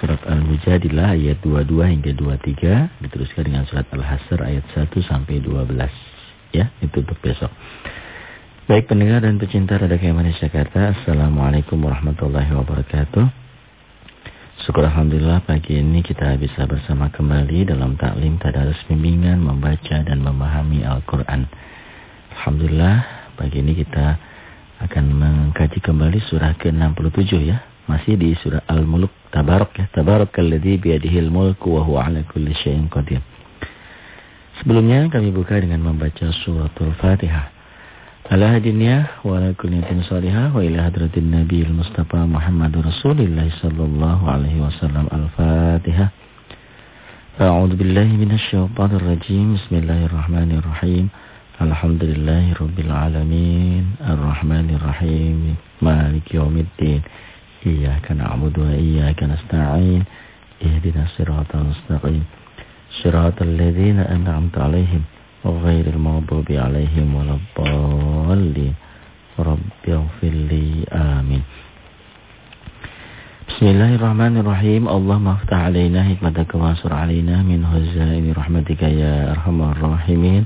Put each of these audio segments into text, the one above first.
Surat Al-Mujadilah ayat 22 hingga 23 diteruskan dengan surat Al-Hasr ayat 1 sampai 12. Ya, itu untuk besok. Baik pendengar dan pecinta Radio Malaysia Jakarta, Assalamualaikum warahmatullahi wabarakatuh. Syukur Alhamdulillah pagi ini kita bisa bersama kembali dalam taklim tadarus bimbingan membaca dan memahami Al-Quran. Alhamdulillah pagi ini kita akan mengkaji kembali surah ke-67 ya. Masih di surah Al-Muluk Tabarak ya. Tabarakalladzi biyadihil mulku wa huwa ala kulli syai'in qadir. Sebelumnya kami buka dengan membaca suratul Fatihah. Ala hadinnya wa ala kulli salihah wa ila hadratin nabiyil mustafa Muhammadur Rasulillah sallallahu alaihi wasallam al-Fatihah. A'udzu billahi minasy syaithanir rajim. Bismillahirrahmanirrahim. Alhamdulillahi rabbil alamin. Arrahmanir rahim. Maliki yaumiddin. Iyyaka na'budu wa iyyaka nasta'in. Ihdinas siratal mustaqim. Siratal ladzina an'amta 'alaihim غير المغضوب عليهم ولا الضالين رب اغفر لي آمين بسم الله الرحمن الرحيم اللهم افتح علينا حكمتك وانصر علينا من هزائم رحمتك يا أرحم الراحمين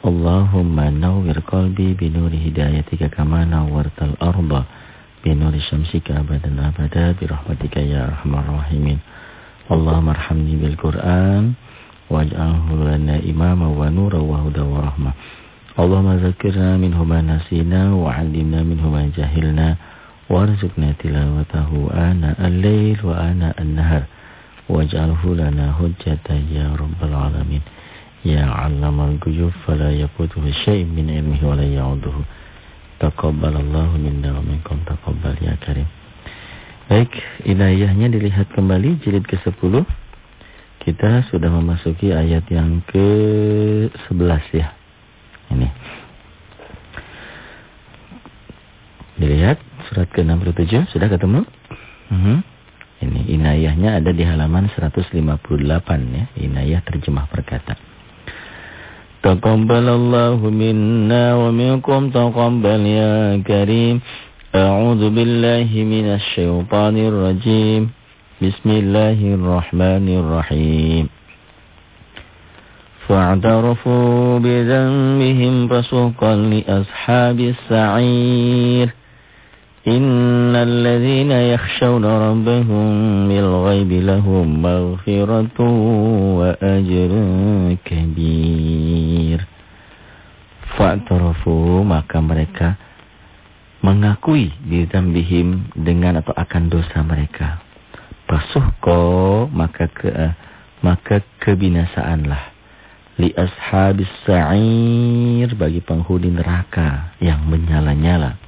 اللهم نور قلبي بنور هدايتك كما نورت الأرض بنور شمسك أبدا أبدا برحمتك يا أرحم الراحمين اللهم ارحمني بالقرآن واجعله لنا إماما ونورا وهدى ورحمة اللهم ذكرنا منه ما نسينا وعلمنا منه ما جهلنا وارزقنا تلاوته آناء الليل وآناء النهر واجعله لنا حجة يا رب العالمين يا علم الغيوب فلا يفوته شيء من علمه ولا يعوده Taqabbalallahu minna wa minkum taqabbal ya karim. Baik, inayahnya dilihat kembali jilid ke-10 kita sudah memasuki ayat yang ke-11 ya. Ini. Dilihat surat ke-67 sudah ketemu? Uh mhm. -huh. Ini inayahnya ada di halaman 158 ya. Inayah terjemah perkata. تقبل الله منا ومنكم تقبل يا كريم. أعوذ بالله من الشيطان الرجيم. بسم الله الرحمن الرحيم. فاعترفوا بذنبهم فسوقا لأصحاب السعير. إن الذين يخشون ربهم بالغيب لهم مغفرة وأجر كبير Fa'tarafu maka mereka mengakui bidambihim dengan atau akan dosa mereka Fasuhko maka ke maka kebinasaanlah li ashabis sa'ir bagi penghuni neraka yang menyala-nyala.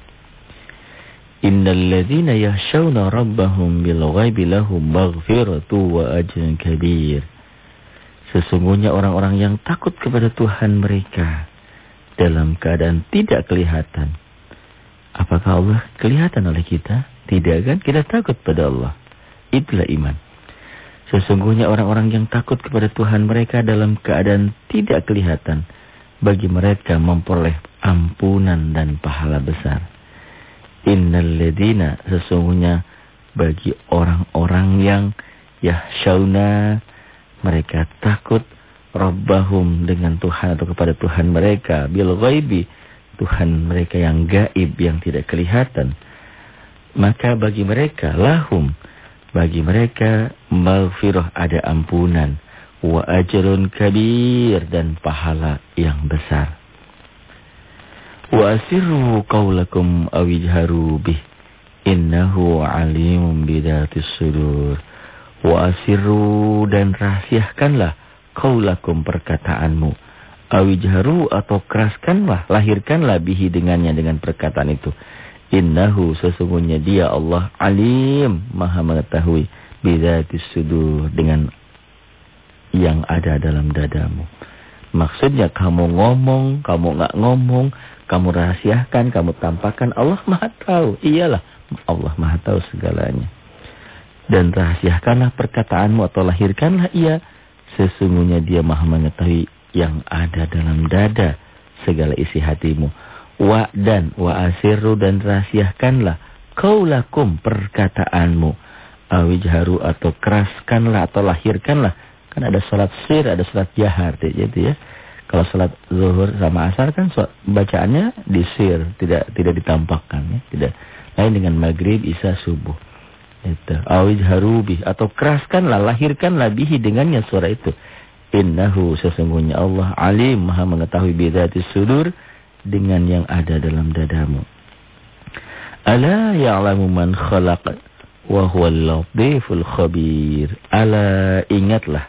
Innal ladzina yakhshawna rabbahum lahum kabir. Sesungguhnya orang-orang yang takut kepada Tuhan mereka dalam keadaan tidak kelihatan. Apakah Allah kelihatan oleh kita? Tidak kan? Kita takut pada Allah. Itulah iman. Sesungguhnya orang-orang yang takut kepada Tuhan mereka dalam keadaan tidak kelihatan. Bagi mereka memperoleh ampunan dan pahala besar. Innal ladina sesungguhnya bagi orang-orang yang yahsyauna mereka takut Rabbahum dengan Tuhan atau kepada Tuhan mereka. Bil ghaibi Tuhan mereka yang gaib yang tidak kelihatan. Maka bagi mereka lahum bagi mereka maghfirah ada ampunan. Wa ajrun kabir dan pahala yang besar. Wa asirru qawlakum awijharu bih innahu alimun bidatis sudur. Wa asirru dan rahasiakanlah qawlakum perkataanmu. Awijharu atau keraskanlah, lahirkanlah bihi dengannya dengan perkataan itu. Innahu sesungguhnya dia Allah alim maha mengetahui bidatis sudur dengan yang ada dalam dadamu. Maksudnya kamu ngomong, kamu nggak ngomong, kamu rahasiakan, kamu tampakkan Allah maha tahu. Iyalah Allah maha tahu segalanya. Dan rahasiakanlah perkataanmu atau lahirkanlah ia. Sesungguhnya dia maha mengetahui yang ada dalam dada segala isi hatimu wa dan wa asirru dan rahasiakanlah qaulakum perkataanmu awijharu atau keraskanlah atau lahirkanlah kan ada salat sir ada salat jahar jadi ya kalau salat zuhur sama asar kan bacaannya di sir tidak tidak ditampakkan ya tidak. Lain dengan maghrib isya subuh. Itu. Awijharu bih atau keraskanlah lahirkanlah bihi dengannya suara itu. Innahu sesungguhnya Allah alim maha mengetahui bidatis sudur dengan yang ada dalam dadamu. Ala ya'lamu man khalaq wa huwal latiful khabir. Ala ingatlah,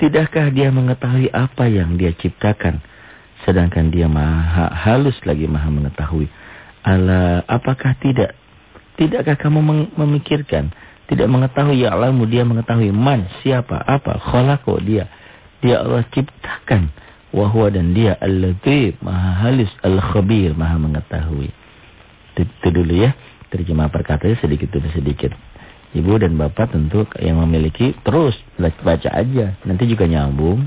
tidakkah dia mengetahui apa yang dia ciptakan sedangkan dia maha halus lagi maha mengetahui. Ala apakah tidak tidakkah kamu memikirkan tidak mengetahui ya'lamu dia mengetahui man siapa apa khalaqo dia dia Allah ciptakan wahwa dan dia al-latif maha halus al-khabir maha mengetahui. Itu dulu ya. Terjemah perkataannya sedikit demi sedikit. Ibu dan bapak tentu yang memiliki terus baca aja. Nanti juga nyambung.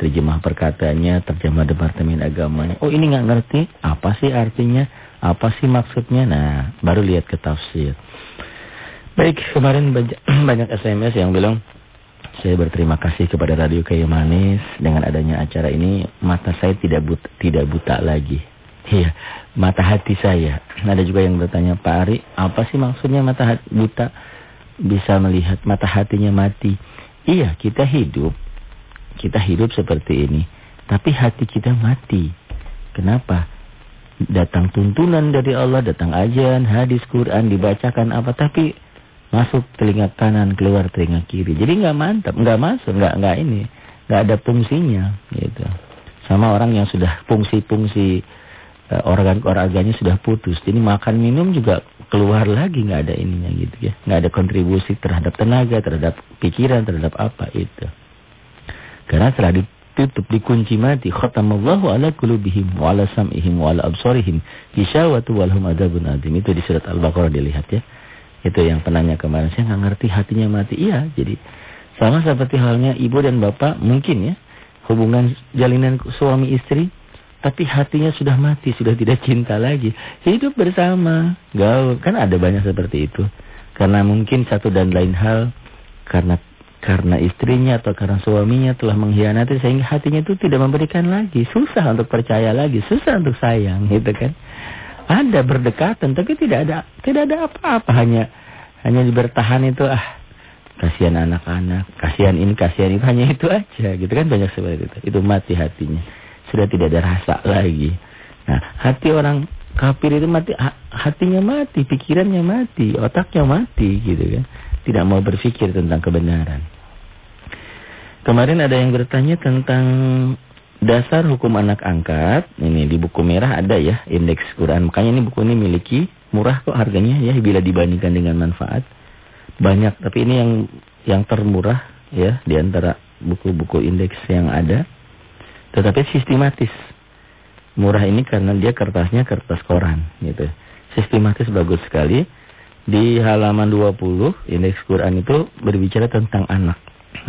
Terjemah perkataannya, terjemah Departemen Agamanya. Oh ini nggak ngerti. Apa sih artinya? Apa sih maksudnya? Nah baru lihat ke tafsir. Baik kemarin banyak SMS yang bilang. Saya berterima kasih kepada Radio Kayu Manis. Dengan adanya acara ini mata saya tidak buta, tidak buta lagi. Iya, mata hati saya. Ada juga yang bertanya, Pak Ari, apa sih maksudnya mata hati buta? Bisa melihat mata hatinya mati. Iya, kita hidup. Kita hidup seperti ini. Tapi hati kita mati. Kenapa? Datang tuntunan dari Allah, datang ajan, hadis, Quran, dibacakan apa. Tapi masuk telinga kanan, keluar telinga kiri. Jadi nggak mantap, nggak masuk, nggak nggak ini. nggak ada fungsinya. gitu. Sama orang yang sudah fungsi-fungsi Eh, organ-organnya sudah putus. Jadi makan minum juga keluar lagi nggak ada ininya gitu ya. nggak ada kontribusi terhadap tenaga, terhadap pikiran, terhadap apa itu. Karena setelah ditutup dikunci mati khatamallahu ala qulubihim wa ala sam'ihim wa ala absarihim gisawatu walhum adzabun adzim. Itu di surat Al-Baqarah dilihat ya. Itu yang penanya kemarin saya nggak ngerti hatinya mati. Iya, jadi sama seperti halnya ibu dan bapak mungkin ya hubungan jalinan suami istri tapi hatinya sudah mati, sudah tidak cinta lagi. Hidup bersama, gaul. Kan ada banyak seperti itu. Karena mungkin satu dan lain hal, karena karena istrinya atau karena suaminya telah mengkhianati sehingga hatinya itu tidak memberikan lagi. Susah untuk percaya lagi, susah untuk sayang, gitu kan. Ada berdekatan, tapi tidak ada tidak ada apa-apa. Hanya hanya bertahan itu, ah kasihan anak-anak, kasihan ini, kasihan itu, hanya itu aja. Gitu kan banyak seperti itu. Itu mati hatinya sudah tidak ada rasa lagi. Nah, hati orang kafir itu mati, hatinya mati, pikirannya mati, otaknya mati gitu kan. Tidak mau berpikir tentang kebenaran. Kemarin ada yang bertanya tentang dasar hukum anak angkat. Ini di buku merah ada ya, indeks Quran. Makanya ini buku ini miliki murah kok harganya ya bila dibandingkan dengan manfaat. Banyak, tapi ini yang yang termurah ya di antara buku-buku indeks yang ada. Tetapi sistematis. Murah ini karena dia kertasnya kertas koran gitu. Sistematis bagus sekali. Di halaman 20 indeks Quran itu berbicara tentang anak.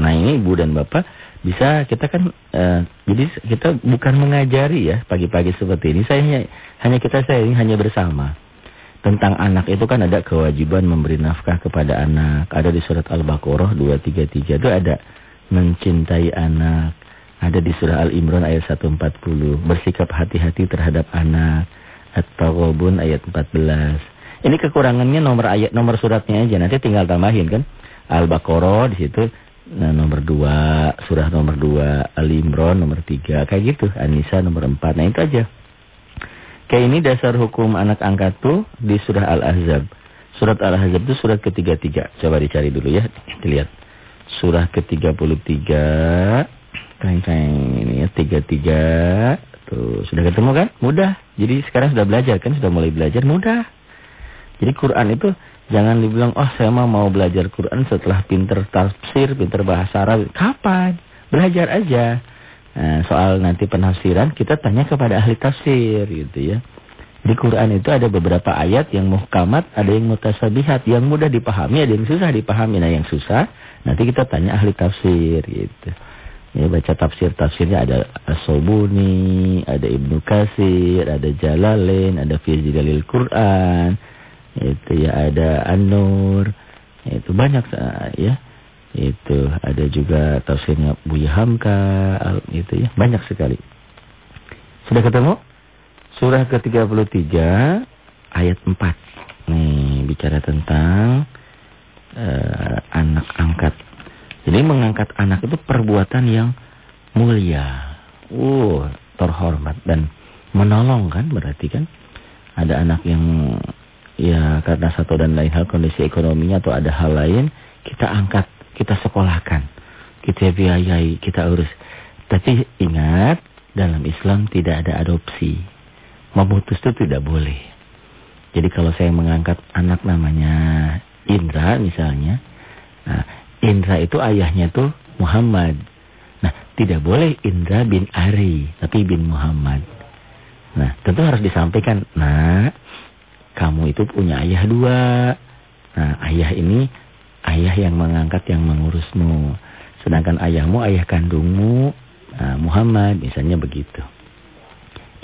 Nah ini ibu dan bapak bisa kita kan uh, jadi kita bukan mengajari ya pagi-pagi seperti ini. Saya hanya, hanya kita saya hanya bersama. Tentang anak itu kan ada kewajiban memberi nafkah kepada anak. Ada di surat Al-Baqarah 233 itu ada mencintai anak. Ada di surah Al-Imran ayat 140. Bersikap hati-hati terhadap anak. At-Taghabun ayat 14. Ini kekurangannya nomor ayat nomor suratnya aja. Nanti tinggal tambahin kan. Al-Baqarah di situ nah, nomor 2, surah nomor 2, Al-Imran nomor 3, kayak gitu. An-Nisa nomor 4. Nah, itu aja. Kayak ini dasar hukum anak angkat tuh di surah Al-Ahzab. Surat Al-Ahzab itu surat ketiga-tiga. Coba dicari dulu ya. Dilihat. Surah ke-33 Ceng-ceng ini ya tiga-tiga. Tuh, sudah ketemu kan? Mudah. Jadi sekarang sudah belajar kan? Sudah mulai belajar mudah. Jadi Quran itu jangan dibilang, "Oh, saya mau mau belajar Quran setelah pinter tafsir, pinter bahasa Arab." Kapan? Belajar aja. Nah, soal nanti penafsiran kita tanya kepada ahli tafsir gitu ya. Di Quran itu ada beberapa ayat yang muhkamat, ada yang mutasabihat, yang mudah dipahami, ada yang susah dipahami. Nah, yang susah nanti kita tanya ahli tafsir gitu. Ya baca tafsir-tafsirnya ada As-Sobuni, ada Ibnu Kasir, ada Jalalain, ada Fi Dalil Quran. Itu ya ada An-Nur. Itu banyak ya. Itu ada juga tafsirnya Buya Hamka itu ya, banyak sekali. Sudah ketemu? Surah ke-33 ayat 4. Nih, bicara tentang uh, anak angkat. Jadi mengangkat anak itu perbuatan yang mulia. Uh, terhormat dan menolong kan berarti kan ada anak yang ya karena satu dan lain hal kondisi ekonominya atau ada hal lain kita angkat, kita sekolahkan, kita biayai, kita urus. Tapi ingat dalam Islam tidak ada adopsi. Memutus itu tidak boleh. Jadi kalau saya mengangkat anak namanya Indra misalnya, nah, Indra itu ayahnya tuh Muhammad. Nah, tidak boleh Indra bin Ari, tapi bin Muhammad. Nah, tentu harus disampaikan, nah, kamu itu punya ayah dua. Nah, ayah ini ayah yang mengangkat yang mengurusmu. Sedangkan ayahmu, ayah kandungmu, nah, Muhammad, misalnya begitu.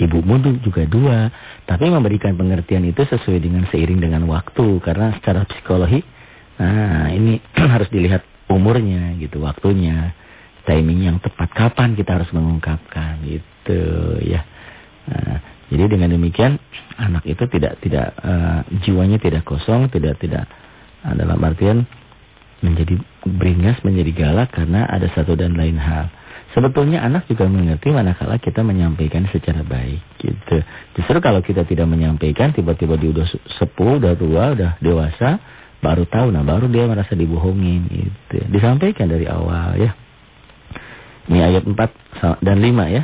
Ibumu juga dua, tapi memberikan pengertian itu sesuai dengan seiring dengan waktu. Karena secara psikologi, nah ini harus dilihat umurnya gitu, waktunya, timing yang tepat. Kapan kita harus mengungkapkan gitu ya. Nah, jadi dengan demikian anak itu tidak tidak uh, jiwanya tidak kosong, tidak tidak uh, dalam artian menjadi beringas, menjadi galak karena ada satu dan lain hal. Sebetulnya anak juga mengerti manakala kita menyampaikan secara baik gitu. Justru kalau kita tidak menyampaikan tiba-tiba dia udah sepuh, udah tua, udah dewasa, baru tahu nah baru dia merasa dibohongin gitu. Disampaikan dari awal ya. Ini ayat 4 dan 5 ya.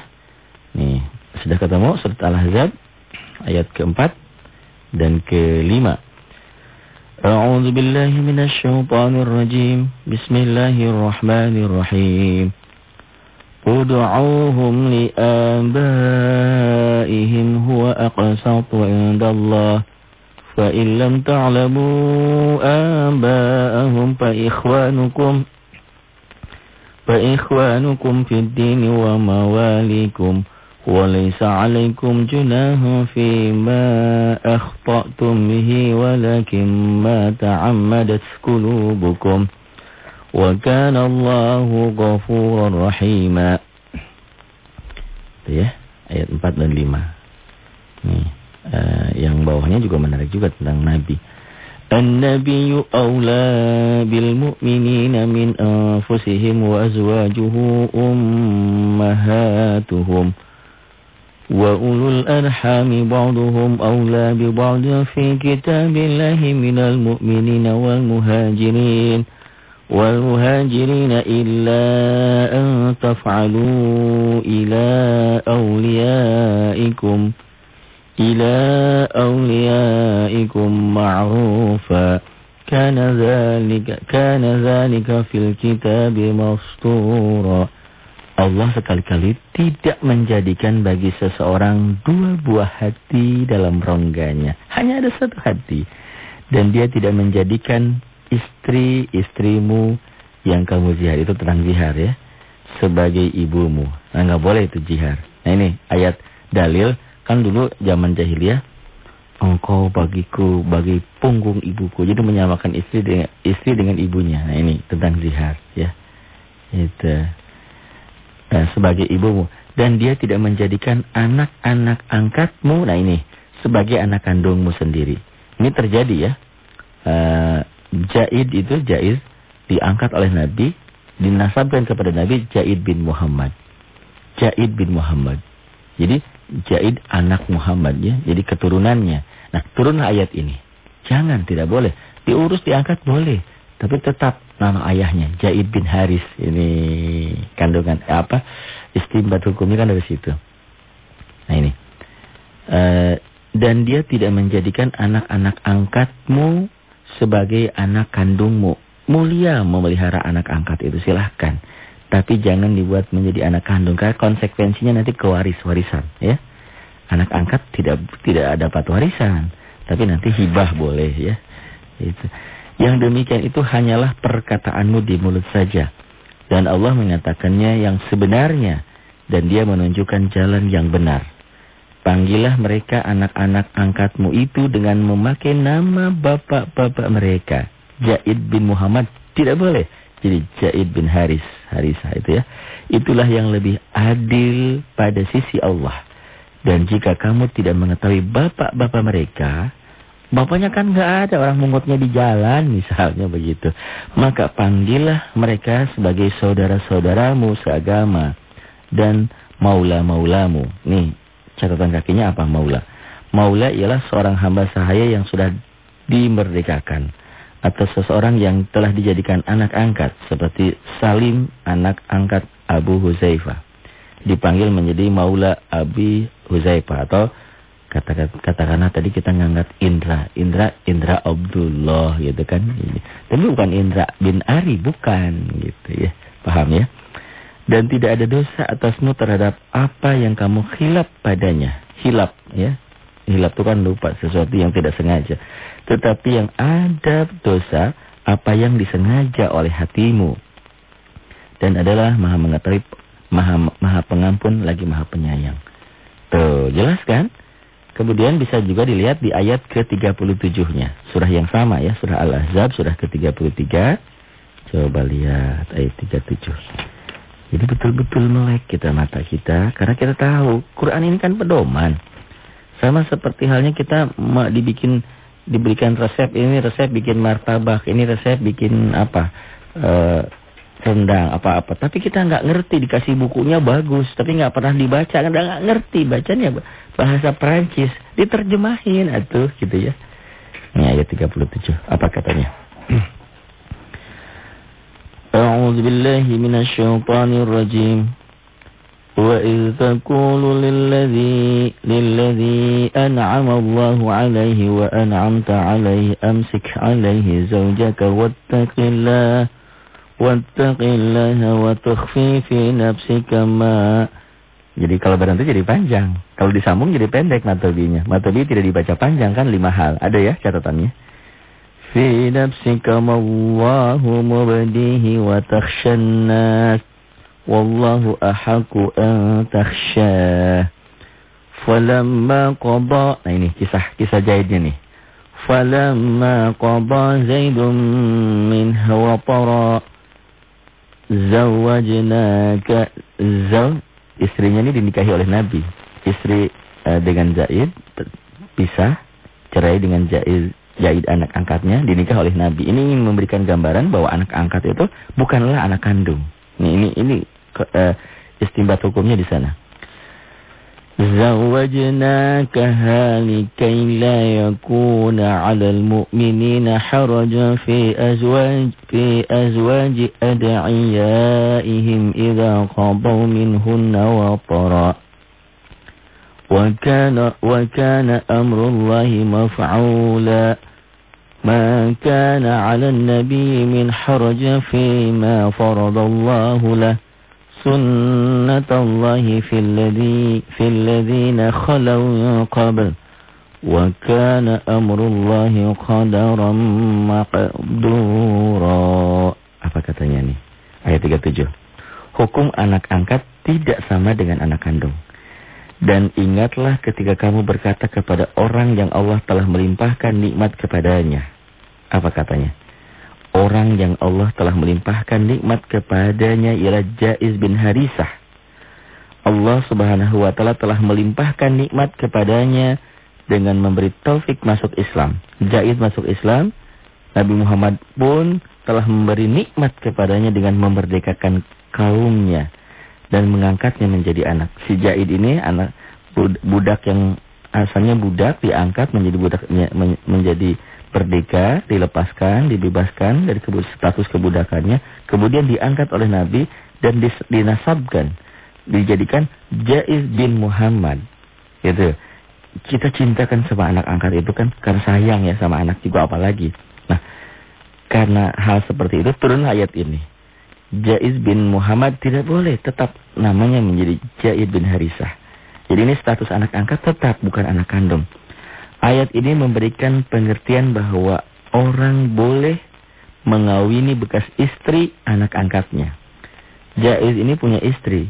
Nih sudah ketemu surat al-ahzab ayat keempat dan kelima. A'udzu billahi minasy syaithanir rajim Bismillahirrahmanirrahim. Ud'uuhum li abaihim huwa aqsatu 'indallahi فإن لم تعلموا آباءهم فإخوانكم فإخوانكم في الدين ومواليكم وليس عليكم جناح فيما أخطأتم به ولكن ما تعمدت قلوبكم وكان الله غفورا رحيما ya, ayat 4 dan 5. Nih, uh, yang bawahnya juga menarik juga tentang Nabi. An-Nabi awla bil mu'minina min anfusihim wa azwajuhu ummahatuhum. وأولو الأرحام بعضهم أولى ببعض في كتاب الله من المؤمنين والمهاجرين والمهاجرين إلا أن تفعلوا إلى أوليائكم إلى أوليائكم معروفا كان ذلك كان ذلك في الكتاب مسطورا Allah sekali-kali tidak menjadikan bagi seseorang dua buah hati dalam rongganya. Hanya ada satu hati. Dan dia tidak menjadikan istri-istrimu yang kamu zihar. Itu tentang zihar ya. Sebagai ibumu. Nah nggak boleh itu zihar. Nah ini ayat dalil. Kan dulu zaman jahiliyah. Engkau bagiku, bagi punggung ibuku. Jadi menyamakan istri dengan, istri dengan ibunya. Nah ini tentang zihar ya. Itu eh, sebagai ibumu dan dia tidak menjadikan anak-anak angkatmu nah ini sebagai anak kandungmu sendiri. Ini terjadi ya. Eh, Jaid itu Jaid diangkat oleh Nabi, dinasabkan kepada Nabi Jaid bin Muhammad. Jaid bin Muhammad. Jadi Jaid anak Muhammad ya, jadi keturunannya. Nah, turun ayat ini. Jangan tidak boleh. Diurus diangkat boleh. Tapi tetap nama ayahnya Jaid bin Haris ini kandungan eh, apa istimbat hukumnya kan dari situ. Nah ini e, dan dia tidak menjadikan anak-anak angkatmu sebagai anak kandungmu. Mulia memelihara anak angkat itu silahkan. Tapi jangan dibuat menjadi anak kandung karena konsekuensinya nanti kewaris warisan ya. Anak angkat tidak tidak dapat warisan, tapi nanti hibah boleh ya. Itu. Yang demikian itu hanyalah perkataanmu di mulut saja. Dan Allah mengatakannya yang sebenarnya. Dan dia menunjukkan jalan yang benar. Panggillah mereka anak-anak angkatmu itu dengan memakai nama bapak-bapak mereka. Jaid bin Muhammad tidak boleh. Jadi Jaid bin Haris, Harisah itu ya. Itulah yang lebih adil pada sisi Allah. Dan jika kamu tidak mengetahui bapak-bapak mereka, bapaknya kan nggak ada orang mengutnya di jalan misalnya begitu. Maka panggillah mereka sebagai saudara-saudaramu seagama dan maula-maulamu. Nih, catatan kakinya apa maula? Maula ialah seorang hamba sahaya yang sudah dimerdekakan atau seseorang yang telah dijadikan anak angkat seperti Salim anak angkat Abu Huzaifah dipanggil menjadi maula Abi Huzaifah atau katakan katakanlah tadi kita ngangkat Indra Indra Indra Abdullah gitu kan tapi bukan Indra bin Ari bukan gitu ya paham ya dan tidak ada dosa atasmu terhadap apa yang kamu hilap padanya. Hilap ya. Hilap itu kan lupa sesuatu yang tidak sengaja. Tetapi yang ada dosa apa yang disengaja oleh hatimu. Dan adalah maha mengetahui, maha, maha pengampun lagi maha penyayang. Tuh, jelas kan? Kemudian bisa juga dilihat di ayat ke-37-nya. Surah yang sama ya, surah Al-Ahzab, surah ke-33. Coba lihat ayat 37. Jadi betul-betul melek kita mata kita karena kita tahu Quran ini kan pedoman. Sama seperti halnya kita dibikin diberikan resep ini resep bikin martabak, ini resep bikin apa? E, rendang apa-apa. Tapi kita nggak ngerti dikasih bukunya bagus, tapi nggak pernah dibaca, nggak ngerti bacanya bahasa Perancis, diterjemahin atuh gitu ya. Ini ayat 37. Apa katanya? A'udzu billahi minasy syaithanir rajim. وإذ تقول للذي, للذي أنعم الله عليه وأنعمت عليه أمسك عليه زوجك واتق الله واتق الله وتخفي في نفسك ما Jadi kalau berhenti jadi panjang. Kalau disambung jadi pendek matobinya. Matobi tidak dibaca panjang kan lima hal. Ada ya catatannya. في نفسك ما الله مبديه وتخشى الناس والله أحق أن تخشاه فلما قضى nah ini kisah kisah Zaidnya nih فلما قضى زيد منها وطرا زوجناك زو istrinya ini dinikahi oleh Nabi istri uh, dengan Zaid pisah cerai dengan Zaid Zaid anak angkatnya dinikah oleh Nabi. Ini ingin memberikan gambaran bahwa anak angkat itu bukanlah anak kandung. Ini ini ini uh, istimbat hukumnya di sana. زوجناكها لكي لا يكون على المؤمنين حرج في أزواج في أزواج أدعيائهم إذا قضوا منهن وطرا. وكان وكان أمر الله مفعولا. ما كان على النبي من حرج فيما فرض الله له. سنة الله في الذي في الذين خلوا من قبل وكان أمر الله قدرا مقدورا apa katanya nih ayat 37 hukum anak angkat tidak sama dengan anak kandung dan ingatlah ketika kamu berkata kepada orang yang Allah telah melimpahkan nikmat kepadanya apa katanya? Orang yang Allah telah melimpahkan nikmat kepadanya ialah Jaiz bin Harisah. Allah subhanahu wa ta'ala telah melimpahkan nikmat kepadanya dengan memberi taufik masuk Islam. Jaiz masuk Islam, Nabi Muhammad pun telah memberi nikmat kepadanya dengan memerdekakan kaumnya dan mengangkatnya menjadi anak. Si Jaid ini anak budak yang asalnya budak diangkat menjadi budak menjadi merdeka, dilepaskan, dibebaskan dari status kebudakannya, kemudian diangkat oleh Nabi dan dinasabkan, dijadikan Jaiz bin Muhammad. Gitu. Kita cintakan sama anak angkat itu kan karena sayang ya sama anak juga apalagi. Nah, karena hal seperti itu turun ayat ini. Jaiz bin Muhammad tidak boleh tetap namanya menjadi Jaiz bin Harisah. Jadi ini status anak angkat tetap bukan anak kandung. Ayat ini memberikan pengertian bahwa orang boleh mengawini bekas istri anak angkatnya. Jaiz ini punya istri.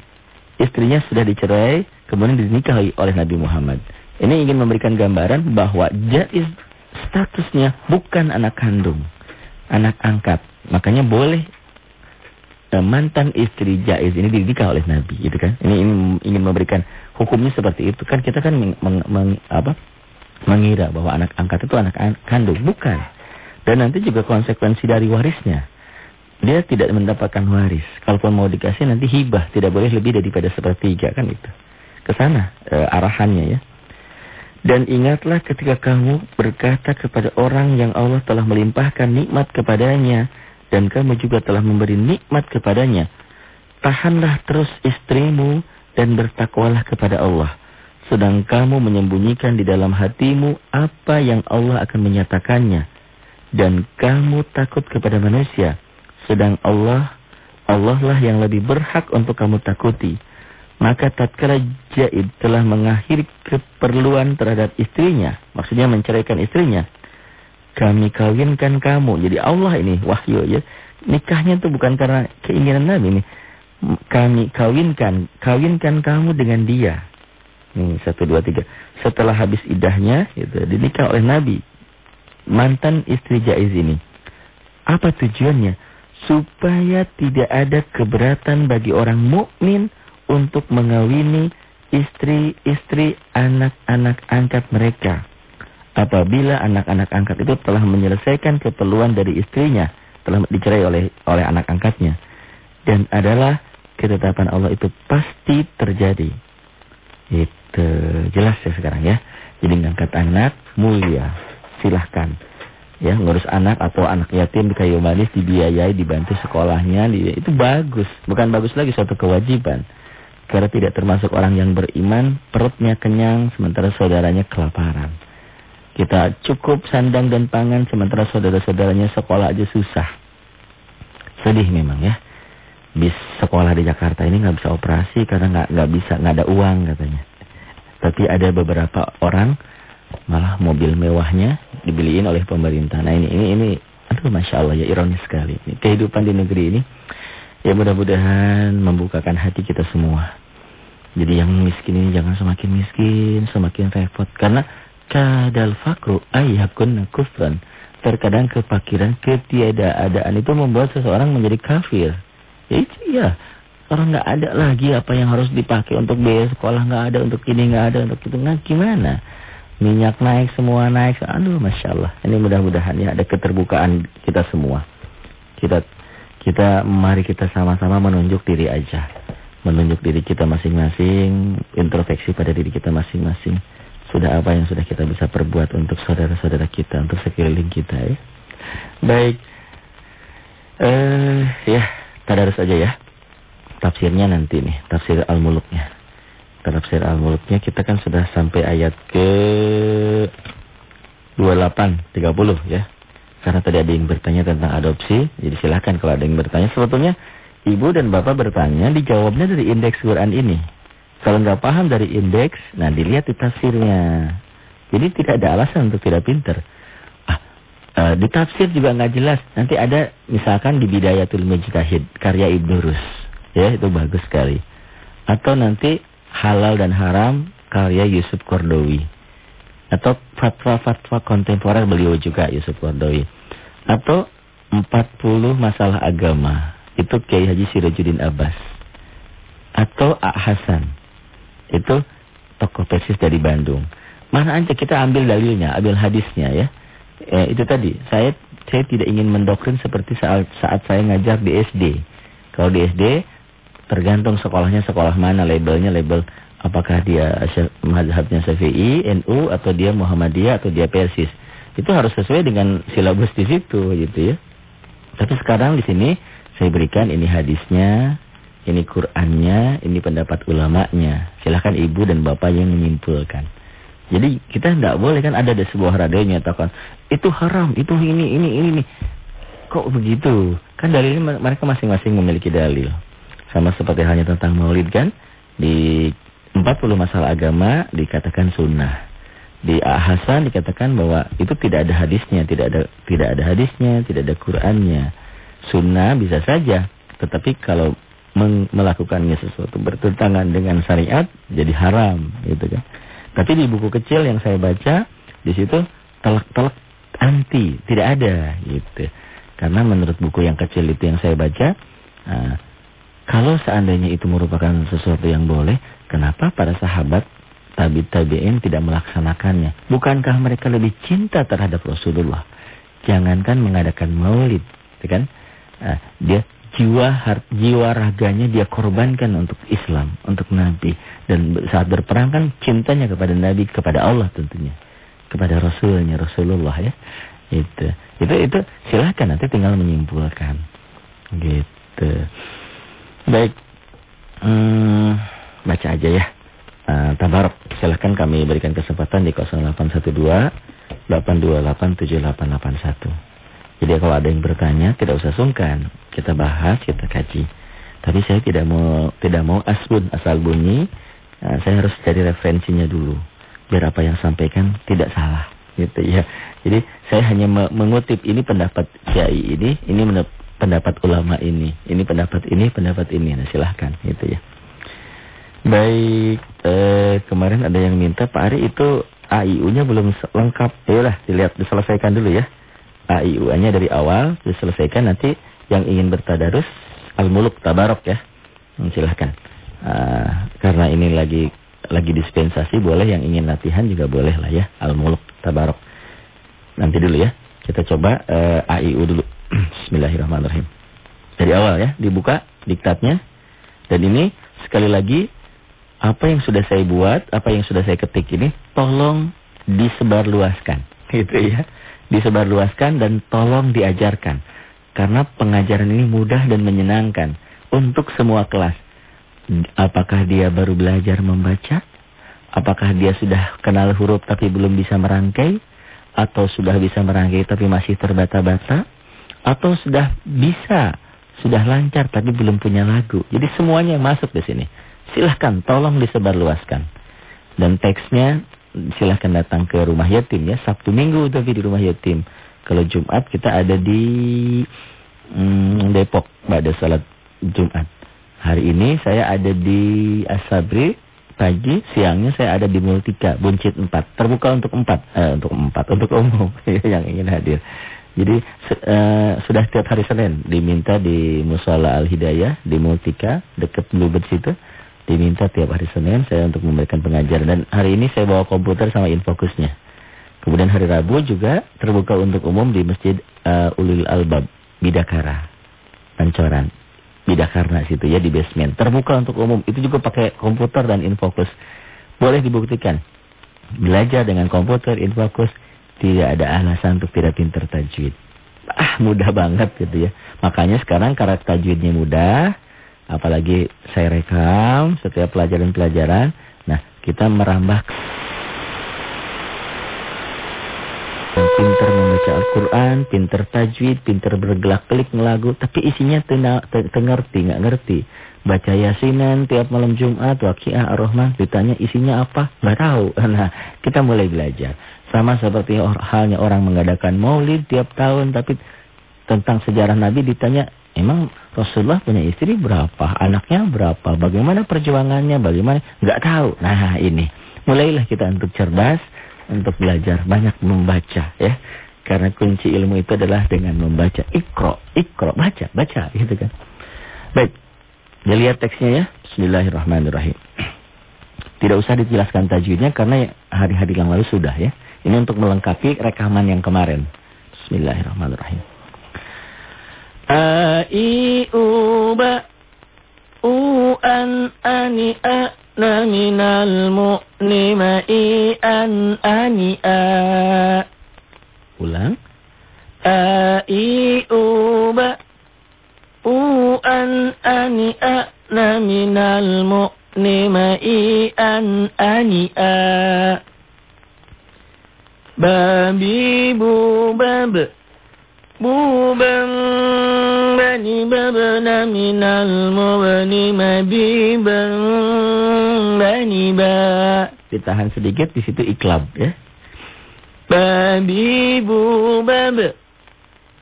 Istrinya sudah dicerai kemudian dinikahi oleh Nabi Muhammad. Ini ingin memberikan gambaran bahwa jaiz statusnya bukan anak kandung, anak angkat. Makanya boleh eh, mantan istri jaiz ini dinikah oleh Nabi, gitu kan? Ini, ini ingin memberikan hukumnya seperti itu kan kita kan meng, meng, meng, apa, mengira bahwa anak angkat itu anak kandung, bukan. Dan nanti juga konsekuensi dari warisnya dia tidak mendapatkan waris. Kalaupun mau dikasih nanti hibah, tidak boleh lebih daripada sepertiga kan itu. Ke sana e, arahannya ya. Dan ingatlah ketika kamu berkata kepada orang yang Allah telah melimpahkan nikmat kepadanya dan kamu juga telah memberi nikmat kepadanya. Tahanlah terus istrimu dan bertakwalah kepada Allah. Sedang kamu menyembunyikan di dalam hatimu apa yang Allah akan menyatakannya. Dan kamu takut kepada manusia sedang Allah, Allah lah yang lebih berhak untuk kamu takuti. Maka tatkala Jaid telah mengakhiri keperluan terhadap istrinya, maksudnya menceraikan istrinya, kami kawinkan kamu. Jadi Allah ini wahyu ya. Nikahnya itu bukan karena keinginan Nabi ini. Kami kawinkan, kawinkan kamu dengan dia. Nih, satu, dua, tiga. Setelah habis idahnya, itu dinikah oleh Nabi. Mantan istri Jaiz ini. Apa tujuannya? supaya tidak ada keberatan bagi orang mukmin untuk mengawini istri-istri anak-anak angkat mereka. Apabila anak-anak angkat itu telah menyelesaikan keperluan dari istrinya, telah dicerai oleh oleh anak angkatnya. Dan adalah ketetapan Allah itu pasti terjadi. Itu jelas ya sekarang ya. Jadi ngangkat anak mulia. Silahkan. Ya ngurus anak atau anak yatim di kayu manis dibiayai dibantu sekolahnya. Itu bagus. Bukan bagus lagi suatu kewajiban. Karena tidak termasuk orang yang beriman perutnya kenyang sementara saudaranya kelaparan. Kita cukup sandang dan pangan sementara saudara-saudaranya sekolah aja susah. Sedih memang ya. Bis sekolah di Jakarta ini nggak bisa operasi karena nggak nggak bisa nggak ada uang katanya tapi ada beberapa orang malah mobil mewahnya dibeliin oleh pemerintah. Nah ini ini ini aduh masya Allah ya ironis sekali. Ini, kehidupan di negeri ini ya mudah-mudahan membukakan hati kita semua. Jadi yang miskin ini jangan semakin miskin, semakin repot karena kadal fakru ayakun kufran. Terkadang kepakiran, ketiadaan itu membuat seseorang menjadi kafir. Ya itu ya. Orang nggak ada lagi apa yang harus dipakai untuk biaya sekolah nggak ada, untuk ini nggak ada, untuk itu nggak gimana? minyak naik, semua naik. Aduh, Masya Allah. Ini mudah-mudahan ya ada keterbukaan kita semua. Kita kita mari kita sama-sama menunjuk diri aja. Menunjuk diri kita masing-masing, introspeksi pada diri kita masing-masing. Sudah apa yang sudah kita bisa perbuat untuk saudara-saudara kita, untuk sekeliling kita ya. Baik. Eh, ya, tadarus aja ya. Tafsirnya nanti nih, tafsir Al-Muluknya tafsir al-mulknya kita kan sudah sampai ayat ke 28, 30 ya. Karena tadi ada yang bertanya tentang adopsi, jadi silakan kalau ada yang bertanya. Sebetulnya ibu dan bapak bertanya, dijawabnya dari indeks Quran ini. Kalau nggak paham dari indeks, nah dilihat di tafsirnya. Jadi tidak ada alasan untuk tidak pinter. Ah, e, di tafsir juga nggak jelas. Nanti ada misalkan di Bidayatul Mujtahid, karya Ibnu Rus. Ya, itu bagus sekali. Atau nanti halal dan haram karya Yusuf Kordowi. Atau fatwa-fatwa kontemporer beliau juga Yusuf Kordowi. Atau 40 masalah agama. Itu Kiai Haji Sirajuddin Abbas. Atau A. Hasan. Itu tokoh persis dari Bandung. Mana aja kita ambil dalilnya, ambil hadisnya ya. Eh, itu tadi, saya saya tidak ingin mendoktrin seperti saat, saat saya ngajar di SD. Kalau di SD, Tergantung sekolahnya sekolah mana, labelnya label apakah dia mazhabnya Syafi'i, NU atau dia Muhammadiyah atau dia Persis. Itu harus sesuai dengan silabus di situ gitu ya. Tapi sekarang di sini saya berikan ini hadisnya, ini Qur'annya, ini pendapat ulamanya. Silahkan ibu dan bapak yang menyimpulkan. Jadi kita tidak boleh kan ada di sebuah radio yang menyatakan itu haram, itu ini, ini, ini. Kok begitu? Kan dalilnya mereka masing-masing memiliki dalil. Sama seperti halnya tentang maulid kan. Di 40 masalah agama dikatakan sunnah. Di Hasan dikatakan bahwa itu tidak ada hadisnya, tidak ada tidak ada hadisnya, tidak ada Qur'annya. Sunnah bisa saja, tetapi kalau melakukannya sesuatu bertentangan dengan syariat jadi haram gitu kan. Tapi di buku kecil yang saya baca di situ telak-telak anti, tidak ada gitu. Karena menurut buku yang kecil itu yang saya baca, uh, kalau seandainya itu merupakan sesuatu yang boleh, kenapa para sahabat tabi tabiin tidak melaksanakannya? Bukankah mereka lebih cinta terhadap Rasulullah? Jangankan mengadakan maulid, gitu kan? Uh, dia jiwa jiwa raganya dia korbankan untuk Islam, untuk Nabi. Dan saat berperang kan cintanya kepada Nabi, kepada Allah tentunya. Kepada Rasulnya, Rasulullah ya. Itu. Itu itu silahkan nanti tinggal menyimpulkan. Gitu. Baik. Hmm, baca aja ya. Uh, tabarok. Silahkan kami berikan kesempatan di 0812 828 7881. Jadi kalau ada yang bertanya tidak usah sungkan, kita bahas, kita kaji. Tapi saya tidak mau tidak mau asbun asal bunyi. Nah, saya harus cari referensinya dulu biar apa yang sampaikan tidak salah gitu ya. Jadi saya hanya mengutip ini pendapat kiai ini, ini pendapat ulama ini, ini pendapat ini, pendapat ini. Nah, silahkan gitu ya. Baik, eh, kemarin ada yang minta Pak Ari itu AIU-nya belum lengkap. Ya dilihat diselesaikan dulu ya. AIU-nya dari awal diselesaikan nanti yang ingin bertadarus Al-Muluk Tabarok ya. Hmm, silahkan. Uh, karena ini lagi lagi dispensasi boleh yang ingin latihan juga boleh lah ya Al-Muluk Tabarok. Nanti dulu ya. Kita coba uh, eh, AIU dulu. Bismillahirrahmanirrahim. Dari awal ya dibuka diktatnya. Dan ini sekali lagi apa yang sudah saya buat, apa yang sudah saya ketik ini tolong disebarluaskan. Gitu ya disebarluaskan dan tolong diajarkan. Karena pengajaran ini mudah dan menyenangkan untuk semua kelas. Apakah dia baru belajar membaca? Apakah dia sudah kenal huruf tapi belum bisa merangkai? Atau sudah bisa merangkai tapi masih terbata-bata? Atau sudah bisa, sudah lancar tapi belum punya lagu? Jadi semuanya yang masuk di sini. Silahkan tolong disebarluaskan. Dan teksnya silahkan datang ke rumah yatim ya. Sabtu minggu tapi di rumah yatim. Kalau Jumat kita ada di hmm, Depok pada salat Jumat. Hari ini saya ada di Asabri pagi, siangnya saya ada di Multika, Buncit 4. Terbuka untuk 4, eh, untuk 4, untuk umum yang ingin hadir. Jadi uh, sudah tiap hari Senin diminta di Musala Al-Hidayah di Multika, dekat Bluebird situ diminta tiap hari Senin saya untuk memberikan pengajaran dan hari ini saya bawa komputer sama infokusnya. Kemudian hari Rabu juga terbuka untuk umum di Masjid uh, Ulil Albab Bidakara Pancoran. Bidakarna situ ya di basement. Terbuka untuk umum. Itu juga pakai komputer dan infokus. Boleh dibuktikan. Belajar dengan komputer, infokus tidak ada alasan untuk tidak pintar tajwid. Ah, mudah banget gitu ya. Makanya sekarang karakter tajwidnya mudah Apalagi saya rekam setiap pelajaran-pelajaran. Nah, kita merambah pinter membaca Al-Quran, pinter tajwid, pinter bergelak-gelik ngelagu, tapi isinya tengerti, nggak ngerti. Baca yasinan tiap malam Jumat, wakiah ar-Rahman, ditanya isinya apa, nggak tahu. Nah, kita mulai belajar. Sama seperti halnya orang mengadakan maulid tiap tahun, tapi tentang sejarah Nabi ditanya, emang Rasulullah punya istri berapa, anaknya berapa, bagaimana perjuangannya, bagaimana, nggak tahu. Nah ini, mulailah kita untuk cerdas, untuk belajar, banyak membaca ya. Karena kunci ilmu itu adalah dengan membaca. Ikro, ikro, baca, baca gitu kan. Baik, dilihat teksnya ya. Bismillahirrahmanirrahim. Tidak usah dijelaskan tajwidnya karena hari-hari yang lalu sudah ya. Ini untuk melengkapi rekaman yang kemarin. Bismillahirrahmanirrahim. A, I, U, An, Ani, A. Na, minal, mu'ni, ma, i, an, ani, a. Ulang. A, I, U, An, Ani, A. Na, minal, mu'ni, ma, i, an, ani, a babi bubab buban bani babna minal mubni mabiban bani ba. Ditahan sedikit di situ iklab ya. Babi bubab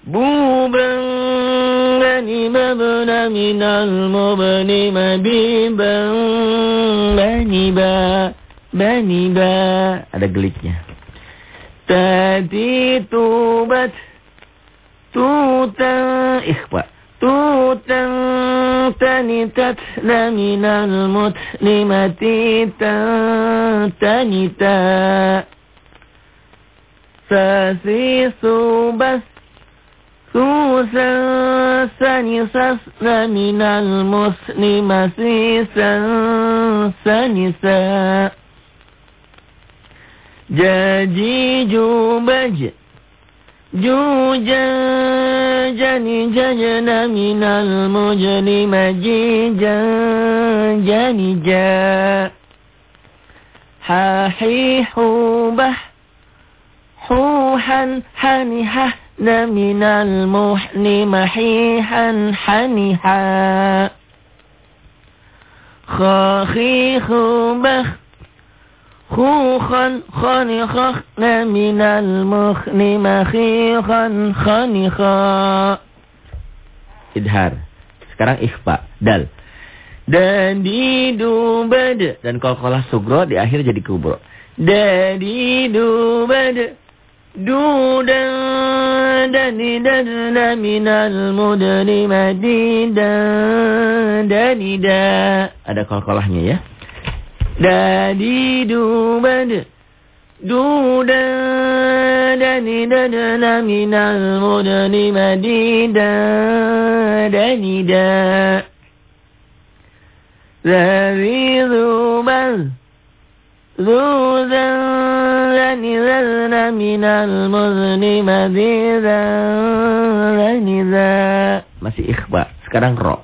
buban bani babna minal mabi mabiban bani ba. Bani ba. Ada geliknya. Tadi tubat tutan ih pak tutan tanitat laminal mutlimati tanita sasi subas susan sanisas laminal muslimasi san sanisa جاجي جوبج جوجا جني ججن من المجرم جيجا حوبه حوحا حنحا من المحن محيحا حنحا خاخي خبخ خوخا خنخخن من المخن مخيخا خنخا idhar sekarang ikhfa dal dan di dubad dan kolkolah sugro di akhir jadi kubro dari dubad دودا دندا من المدن مديدا دندا ada kol-kolahnya ya dadi du bad du da do da da ni da da mi na mo da ni ma di da da ni da da da ni da na mo da ni ma di da da masih ikhba sekarang ro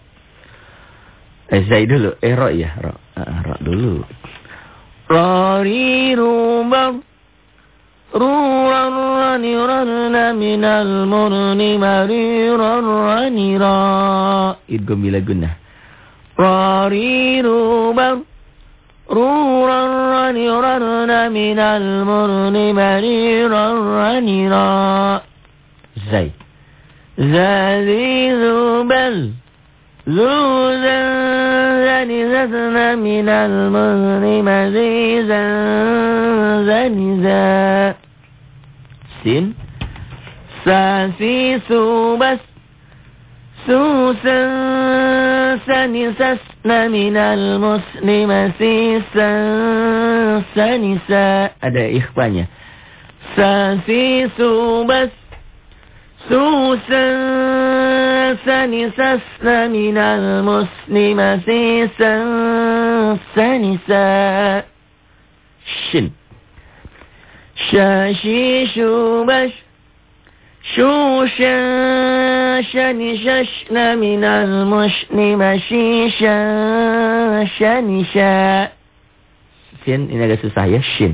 Eh, saya dulu. Eh, Ro ya, Ro. Uh, ro dulu. Rari rubab. Rurarani rarna minal murni marirarani ra. Idgum bila gunnah. Rari rubab. رورا رنرن من المرن مريرا رنرا زي زاذي ذو بل ذو زن زن من المرن مزيزا زنزا سين ساسي سوبس سوسا سنسسن من المسلم سيسا سنسا ada ikhbanya sasi subas سوسا سنسسن من المسلم سيسا سنسا شن شاشي شوبش شوشا شنششن من المشن مشيشا شنشا Sin ini agak susah ya Shin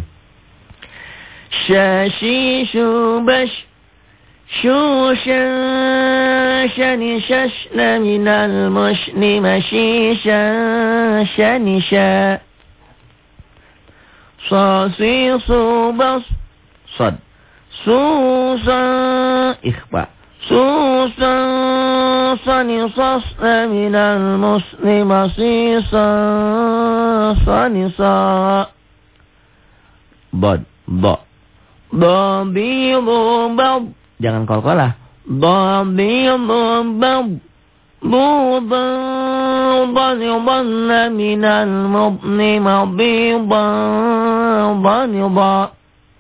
Shashishu bash شوشا شنششن من المشن مشيشا شنشا صاصيص بص صد سوسا إخفاء سوسا صنصص من المسلم صيصا صنصا Bod, bo. Babidu bab. Jangan kol-kolah.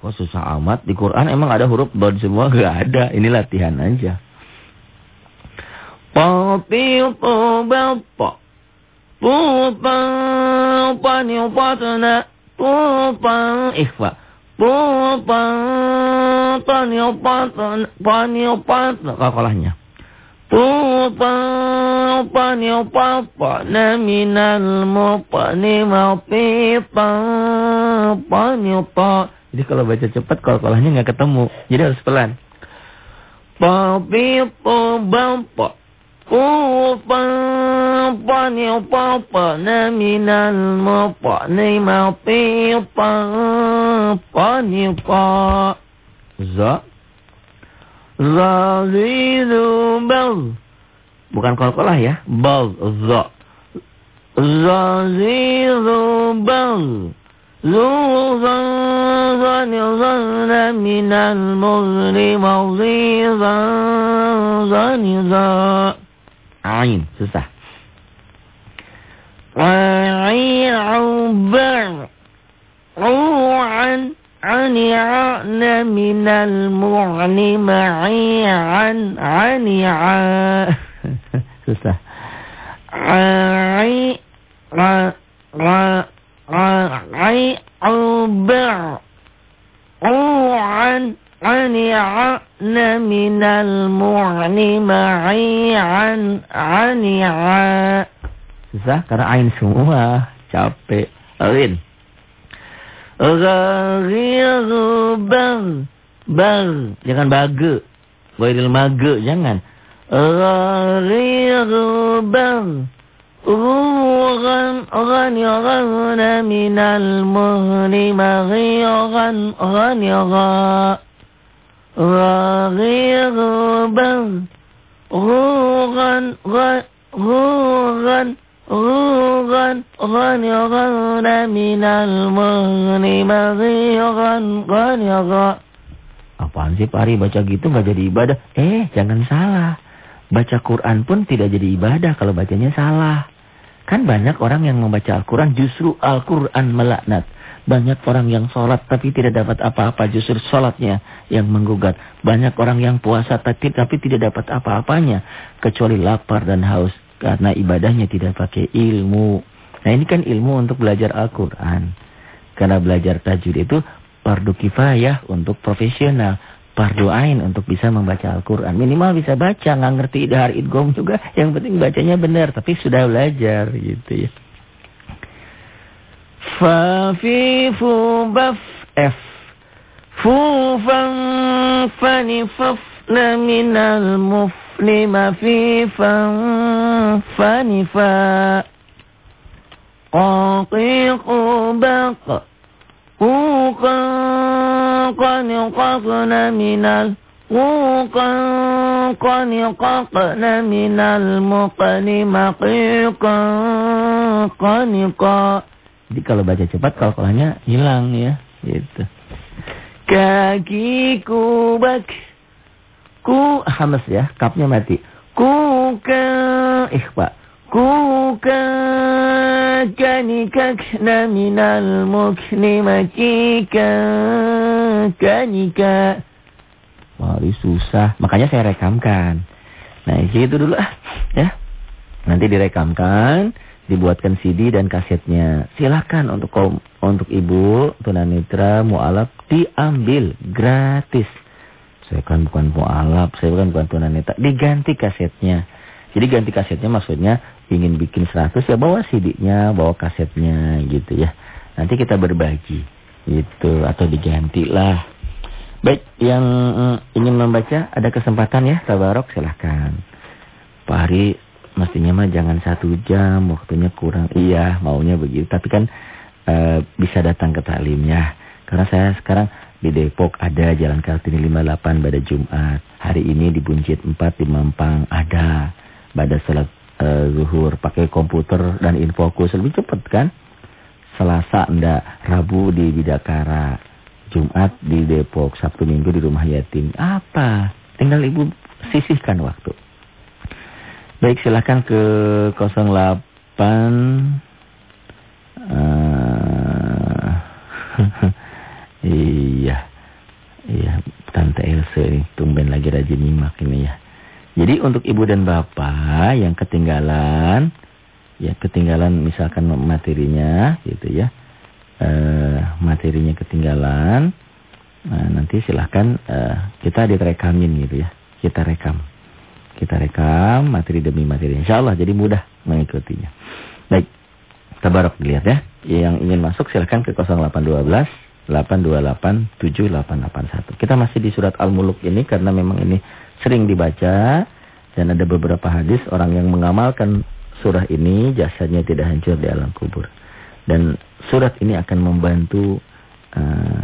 Kok susah amat? Di Quran emang ada huruf dod semua? Gak ada. Ini latihan aja. Ikhfa. Pupa pani patna. Pani patna. Kakolahnya. Pupa pani patna. Minal mupani patna. Jadi kalau baca cepat kol-kolahnya nggak ketemu. Jadi harus pelan. Papi po bampa. Pi pa pa ni pa. Za. Za zi zu bel. Bukan qalqalah ya. Bal, za. Zaziru bal. Zuzan zan minal muzli mawzizan عين تسعة وعبر روعا عن عن من المعن معي عن عن عن تسعة عي را را را عي عبر روعا U'an. Ani'a'na minal mu'ni ma'i'an. Ani'a. Susah karena ain semua. Capek. Alin. Ghaghir bang. Bang. Jangan baga. Baidil maga. Jangan. Ghaghir bang. Rugan. Ghani ghana minal muhni maghiran. Ghani gha. Rugan. Ghani ghana minal muhni maghiran. Ghani gha. Apaan sih Pari baca gitu nggak jadi ibadah? Eh, jangan salah. Baca Quran pun tidak jadi ibadah kalau bacanya salah. Kan banyak orang yang membaca Al-Quran justru Al-Quran melaknat. Banyak orang yang sholat tapi tidak dapat apa-apa justru sholatnya yang menggugat. Banyak orang yang puasa tapi, tapi tidak dapat apa-apanya. Kecuali lapar dan haus karena ibadahnya tidak pakai ilmu. Nah ini kan ilmu untuk belajar Al-Quran. Karena belajar tajwid itu fardu kifayah untuk profesional. Fardu ain untuk bisa membaca Al-Quran. Minimal bisa baca, nggak ngerti idhar idgom juga. Yang penting bacanya benar, tapi sudah belajar gitu ya. Fa, fi, fu, baf, f. Fu, fan, fani, faf, la, minal, muf, lima, fi, fan, fani, fa. Qaqiqu, baq. Quqa, qaniqaqna minal. Quqa, qaniqaqna minal muqani maqiqa, qaniqa. Jadi kalau baca cepat kalkulanya hilang ya. Gitu. Kakiku bak. Ku hamas ya, kapnya mati. Kuka ikhfa. Kuka kanikakna minal mukni makika kanika. Wah, ini susah. Makanya saya rekamkan. Nah, itu dulu ah, ya. Nanti direkamkan, dibuatkan CD dan kasetnya. Silakan untuk kaum, untuk ibu tunanetra mualaf diambil gratis. Saya kan bukan mualaf, saya kan bukan tunanetra. Diganti kasetnya. Jadi ganti kasetnya maksudnya ingin bikin 100 ya bawa CD-nya, bawa kasetnya gitu ya. Nanti kita berbagi gitu atau diganti lah. Baik, yang ingin membaca ada kesempatan ya, Tabarok silahkan. Pak Hari mestinya mah jangan satu jam, waktunya kurang. Iya, maunya begitu. Tapi kan e, bisa datang ke talimnya. Karena saya sekarang di Depok ada Jalan Kartini 58 pada Jumat. Hari ini di Buncit 4 di Mampang ada. Pada salat e, zuhur pakai komputer dan infokus lebih cepat kan? Selasa enggak, Rabu di Bidakara, Jumat di Depok, Sabtu Minggu di rumah yatim. Apa? Tinggal ibu sisihkan waktu. Baik, silakan ke 08 uh, Iya. Iya, Tante Else ini tumben lagi rajin nyimak ini ya. Jadi untuk ibu dan bapak yang ketinggalan ya ketinggalan misalkan materinya gitu ya. Eh materinya ketinggalan. Nah, nanti silahkan eh, kita direkamin gitu ya. Kita rekam. Kita rekam materi demi materi. Insya Allah jadi mudah mengikutinya. Baik. Tabarok dilihat ya. Yang ingin masuk silahkan ke 0812 828 7881. Kita masih di surat Al-Muluk ini karena memang ini sering dibaca dan ada beberapa hadis orang yang mengamalkan surah ini jasanya tidak hancur di alam kubur. Dan surat ini akan membantu uh,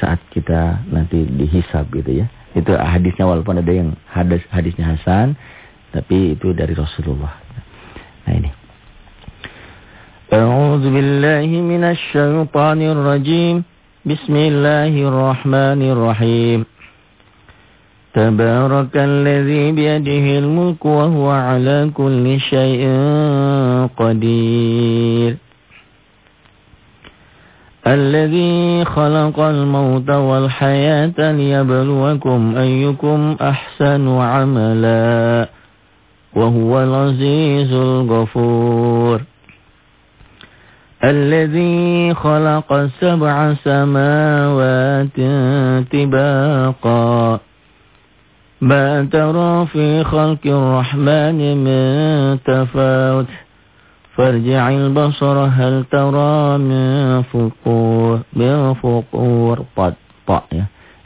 saat kita nanti dihisab gitu ya Itu hadisnya walaupun ada yang hadis hadisnya Hasan, Tapi itu dari Rasulullah. Nah ini. أعوذ بالله من الشيطان الرجيم بسم الله الرحمن الرحيم تبارك الذي بيده الملك وهو على كل شيء قدير الذي خلق الموت والحياة ليبلوكم أيكم أحسن عملا وهو العزيز الغفور. الذي خلق سبع سماوات طباقا. ما ترى في خلق الرحمن من تفاوت. فارجع البصر هل ترى من فطور؟ من فطور طد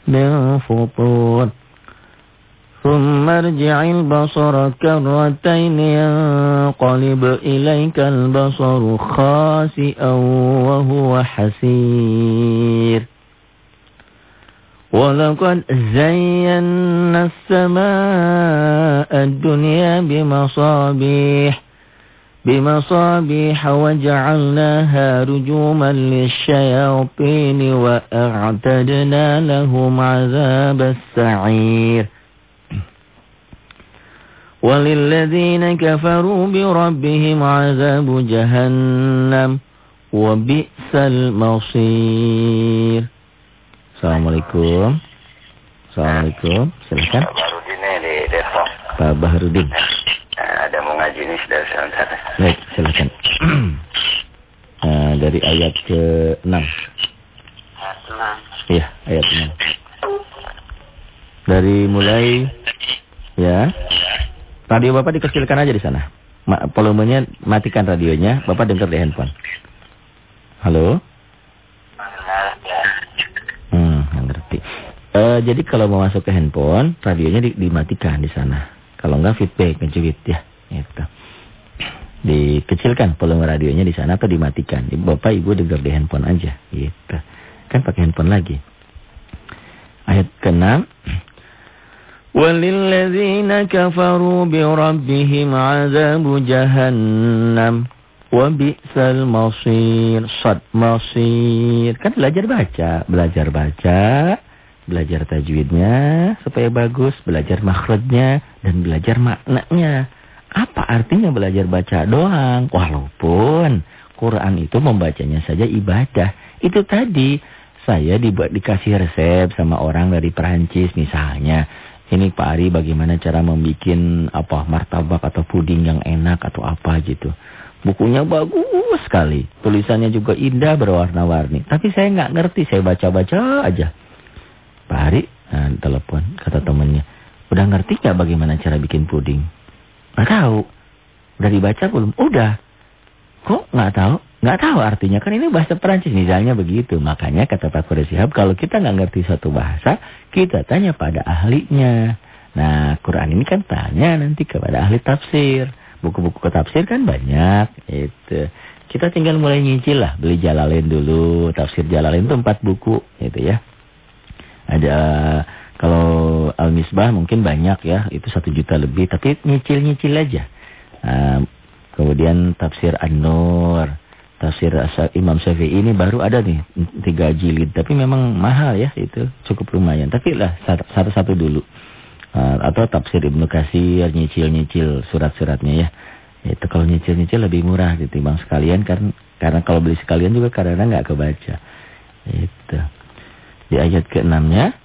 من فطور. ثم ارجع البصر كرتين ينقلب إليك البصر خاسئا وهو حسير. ولقد زينا السماء الدنيا بمصابيح بمصابيح وجعلناها رجوما للشياطين وأعتدنا لهم عذاب السعير. وللذين كفروا بربهم عذاب جهنم وبئس المصير. Assalamualaikum Assalamualaikum Silakan Pak Bahrudin nih dari sana Baik silakan nah, Dari ayat ke 6 Iya ayat 6 Dari mulai Ya Radio Bapak dikecilkan aja di sana. Ma volumenya matikan radionya, Bapak dengar di handphone. Halo? Hmm, ngerti. Uh, jadi kalau mau masuk ke handphone, radionya di dimatikan di sana. Kalau enggak feedback, ngejuit ya. Gitu Dikecilkan volume radionya di sana atau dimatikan. Bapak Ibu dengar di handphone aja. Gitu. Kan pakai handphone lagi. Ayat ke-6. وللذين كفروا بربهم عذاب جهنم وبئس المصير صد مصير kan belajar baca belajar baca belajar tajwidnya supaya bagus belajar makhrajnya dan belajar maknanya apa artinya belajar baca doang walaupun Quran itu membacanya saja ibadah itu tadi saya dibuat dikasih resep sama orang dari Perancis misalnya ini Pak Ari bagaimana cara membuat apa martabak atau puding yang enak atau apa gitu. Bukunya bagus sekali, tulisannya juga indah berwarna-warni. Tapi saya nggak ngerti, saya baca-baca aja. Pak Ari, nah, telepon kata temennya, udah ngerti nggak bagaimana cara bikin puding? Nggak tahu. Udah dibaca belum? Udah. Kok nggak tahu? Nggak tahu artinya kan ini bahasa Perancis misalnya begitu. Makanya kata Pak Kuresihab kalau kita nggak ngerti satu bahasa kita tanya pada ahlinya. Nah Quran ini kan tanya nanti kepada ahli tafsir. Buku-buku tafsir kan banyak. Itu. Kita tinggal mulai nyicil lah. Beli Jalalain dulu. Tafsir Jalalain itu empat buku. Gitu ya. Ada kalau Al-Misbah mungkin banyak ya. Itu satu juta lebih. Tapi nyicil-nyicil aja. Nah, kemudian tafsir An-Nur tafsir Imam Syafi'i ini baru ada nih tiga jilid tapi memang mahal ya itu cukup lumayan tapi lah satu-satu dulu uh, atau tafsir Ibnu Katsir nyicil-nyicil surat-suratnya ya itu kalau nyicil-nyicil lebih murah ditimbang sekalian kan karena kalau beli sekalian juga karena nggak kebaca itu di ayat ke-6-nya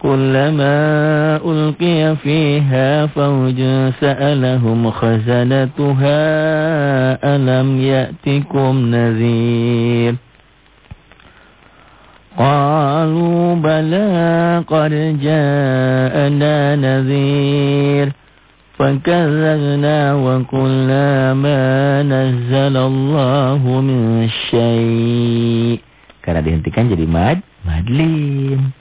كلما ألقي فيها فوج سألهم خزنتها ألم يأتكم نذير؟ قالوا بلى قد جاءنا نذير فكذبنا وقلنا ما نزل الله من شيء. Karena dihentikan jadi mad madlin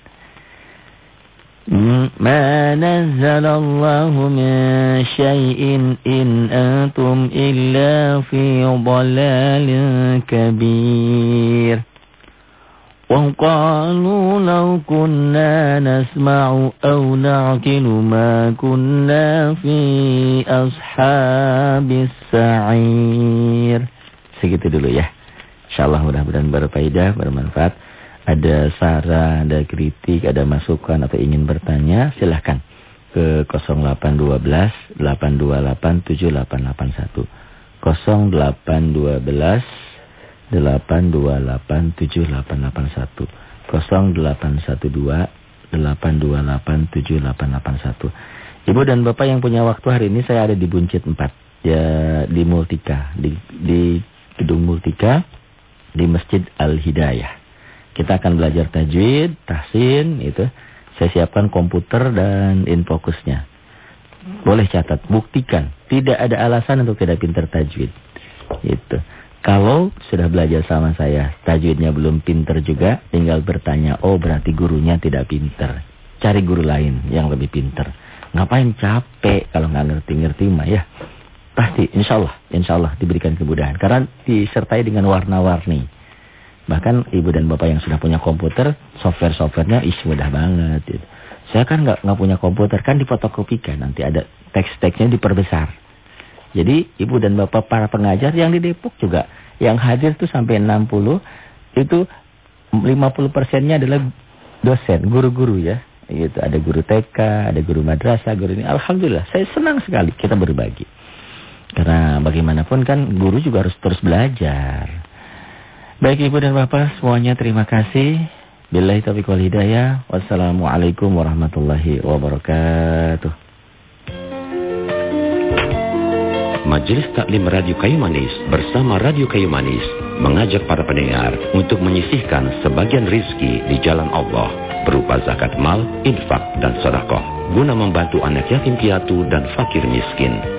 ما نزل الله من شيء إن أنتم إلا في ضلال كبير وقالوا لو كنا نسمع أو نعقل ما كنا في أصحاب السعير segitu dulu ya insyaallah mudah-mudahan berfaedah bermanfaat ada saran ada kritik ada masukan atau ingin bertanya silahkan ke 0812 828 7881 0812 8287881 0812 8287881 Ibu dan Bapak yang punya waktu hari ini saya ada di Buncit 4 ya di Multika di di gedung Multika di Masjid Al Hidayah. Kita akan belajar tajwid, tahsin itu. Saya siapkan komputer dan infokusnya. Boleh catat, buktikan tidak ada alasan untuk tidak pintar tajwid. Itu. Kalau sudah belajar sama saya, tajwidnya belum pinter juga, tinggal bertanya, oh berarti gurunya tidak pinter. Cari guru lain yang lebih pinter. Ngapain capek kalau nggak ngerti-ngerti mah ya. Pasti, insya Allah, insya Allah diberikan kemudahan. Karena disertai dengan warna-warni. Bahkan ibu dan bapak yang sudah punya komputer, software-softwarenya is mudah banget. Gitu. Saya kan nggak nggak punya komputer, kan difotokopikan. Nanti ada teks-teksnya diperbesar. Jadi ibu dan bapak para pengajar yang di Depok juga yang hadir tuh sampai 60 itu 50 persennya adalah dosen, guru-guru ya. Gitu. Ada guru TK, ada guru madrasah, guru ini. Alhamdulillah, saya senang sekali kita berbagi. Karena bagaimanapun kan guru juga harus terus belajar. Baik ibu dan bapak semuanya terima kasih. Billahi taufiq wal hidayah. Wassalamualaikum warahmatullahi wabarakatuh. Majelis Taklim Radio Kayu Manis bersama Radio Kayu Manis mengajak para pendengar untuk menyisihkan sebagian rizki di jalan Allah berupa zakat mal, infak, dan sedekah guna membantu anak yatim piatu dan fakir miskin.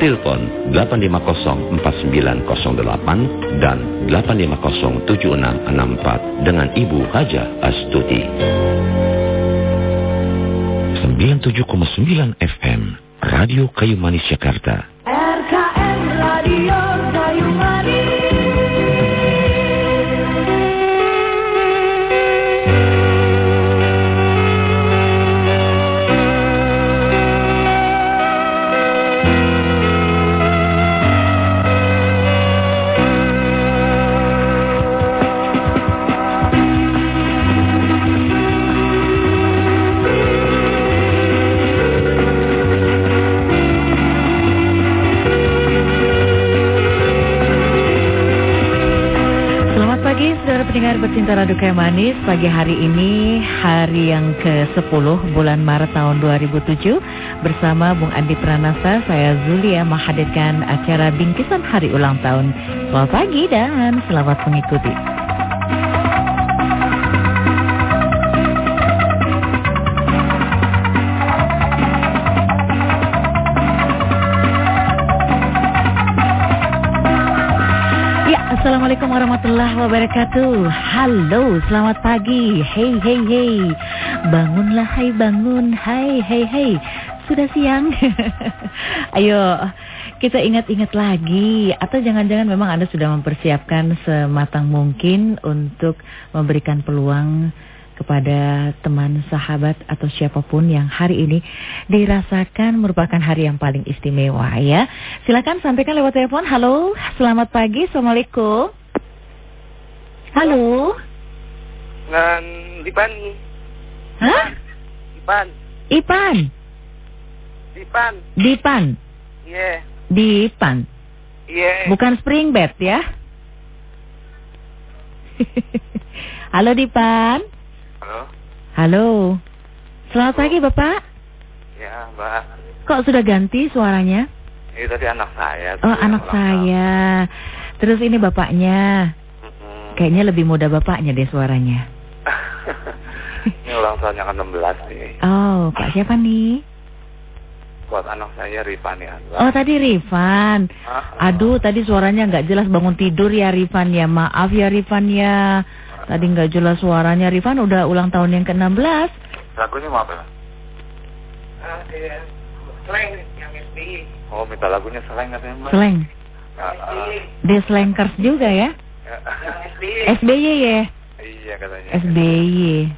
Telepon 8504908 dan 8507664 dengan Ibu Haja Astuti. 97,9 FM, Radio Kayu Manis Jakarta. Pendengar bercinta Raduka Manis Pagi hari ini hari yang ke-10 bulan Maret tahun 2007 Bersama Bung Andi Pranasa Saya Zulia menghadirkan acara bingkisan hari ulang tahun. Selamat pagi dan selamat mengikuti Assalamualaikum warahmatullahi wabarakatuh. Halo, selamat pagi. Hey, hey, hey. Bangunlah, hai bangun. Hai, hey, hey. Sudah siang? Ayo, kita ingat-ingat lagi. Atau jangan-jangan memang Anda sudah mempersiapkan Sematang mungkin Untuk memberikan peluang kepada teman, sahabat atau siapa pun yang hari ini dirasakan merupakan hari yang paling istimewa ya. Silakan sampaikan lewat telepon. Halo, selamat pagi. Assalamualaikum. Halo. Dengan Dipan. Hah? Dipan. Ipan. Dipan. Dipan. Iya. Yeah. Dipan. Iya. Bukan spring bed ya. Halo Dipan. Halo. Halo. Selamat pagi Bapak. Ya, Mbak. Kok sudah ganti suaranya? Ini tadi anak saya. Oh anak saya. Terus ini bapaknya. Mm-mm. Kayaknya lebih muda bapaknya deh suaranya. Ini ulang tahunnya ke-16 nih. Oh, Pak siapa nih? Buat anak saya Rifani Anwar. Oh tadi Rifan. Ah, Aduh tadi suaranya nggak jelas bangun tidur ya Rifan ya. Maaf ya Rifan ya. Tadi nggak jelas suaranya Rifan udah ulang tahun yang ke-16. Lagunya mau apa? Ah, iya. Slang yang SBY. Oh, minta lagunya slang katanya, Mbak. Slang. Ah, ah. Deslankers juga ya. Ya. SBY ya. Iya katanya. SBY.